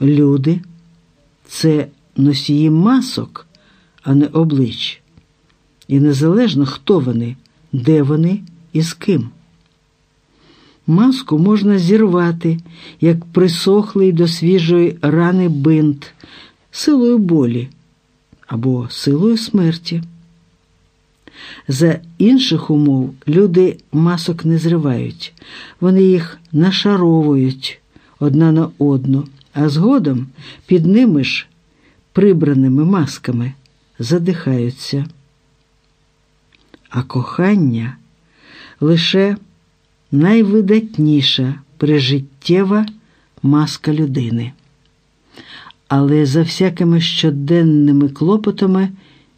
Люди це носії масок, а не облич. І незалежно, хто вони, де вони і з ким. Маску можна зірвати, як присохлий до свіжої рани бинт, силою болі або силою смерті. За інших умов люди масок не зривають, вони їх нашаровують одна на одну, а згодом під ними ж прибраними масками задихаються. А кохання лише найвидатніша прижиттєва маска людини. Але за всякими щоденними клопотами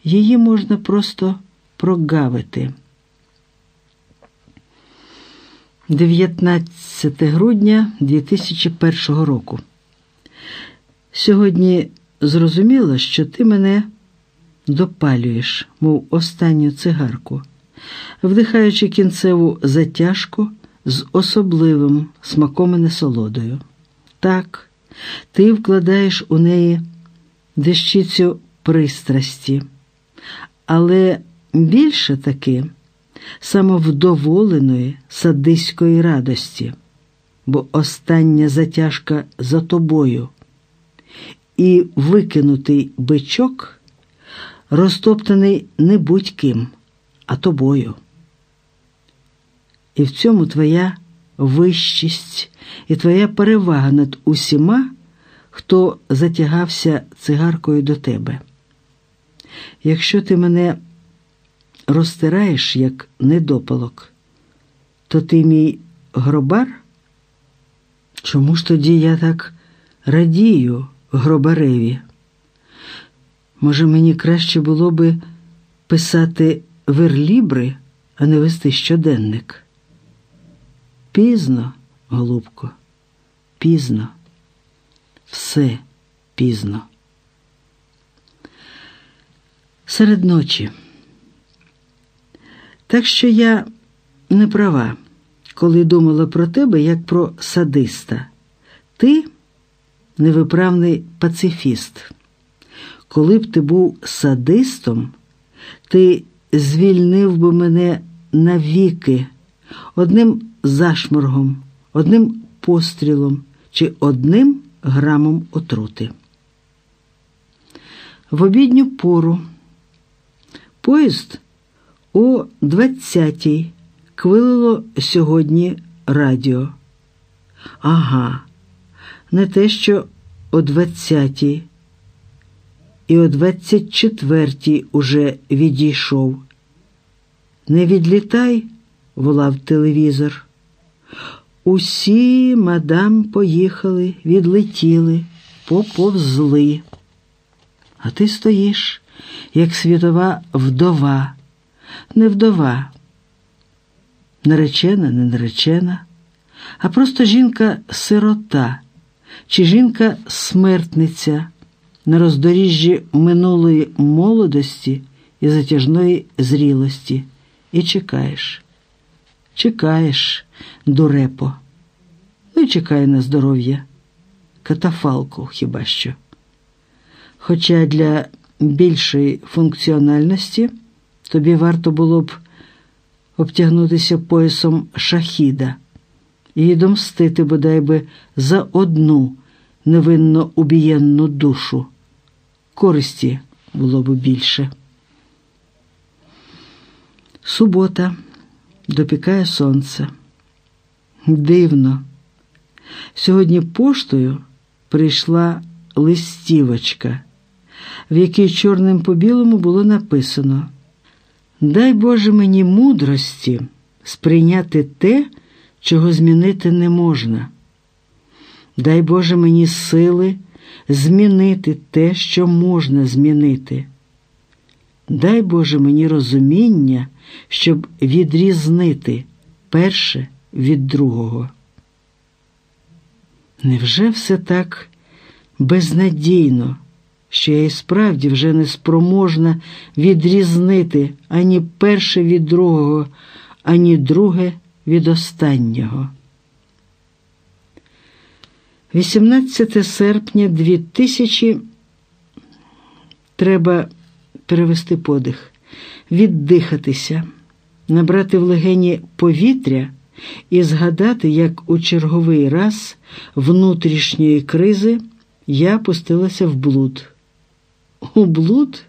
її можна просто прогавити. 19 грудня 2001 року. Сьогодні зрозуміла, що ти мене допалюєш, мов останню цигарку, вдихаючи кінцеву затяжку з особливим смаком і насолодою. Так, ти вкладаєш у неї дещицю пристрасті, але більше таки самовдоволеної садиської радості, бо остання затяжка за тобою, і викинутий бичок розтоптаний не будь-ким, а тобою. І в цьому твоя вищість і твоя перевага над усіма, хто затягався цигаркою до тебе. Якщо ти мене розтираєш як недопалок, то ти мій гробар? Чому ж тоді я так радію гробареві? Може, мені краще було би писати верлібри, а не вести щоденник? Пізно, голубко, пізно, все пізно. Серед ночі. Так що я не права, коли думала про тебе як про садиста. Ти невиправний пацифіст. Коли б ти був садистом, ти звільнив би мене навіки одним зашморгом, одним пострілом чи одним грамом отрути. В обідню пору поїзд о 20-й квилило сьогодні радіо. Ага, не те, що о 20-й. І о 24-й уже відійшов. Не відлітай, волав телевізор. Усі мадам поїхали, відлетіли, поповзли. А ти стоїш, як світова вдова, не вдова, наречена, не наречена, а просто жінка-сирота чи жінка-смертниця на роздоріжжі минулої молодості і затяжної зрілості, і чекаєш, чекаєш, дурепо, ну і чекай на здоров'я, катафалку хіба що. Хоча для більшої функціональності тобі варто було б обтягнутися поясом шахіда і домстити бодай би за одну невинно убієнну душу. Користі було б більше. Субота допікає сонце. Дивно. Сьогодні поштою прийшла листівочка, в якій чорним по білому було написано Дай Боже мені мудрості сприйняти те, чого змінити не можна. Дай Боже мені сили змінити те, що можна змінити. Дай Боже мені розуміння, щоб відрізнити перше від другого. Невже все так безнадійно, що я і справді вже не спроможна відрізнити ані перше від другого, ані друге від останнього? 18 серпня 2000 Треба перевести подих, віддихатися, набрати в легені повітря і згадати, як у черговий раз внутрішньої кризи я пустилася в блуд. У блуд?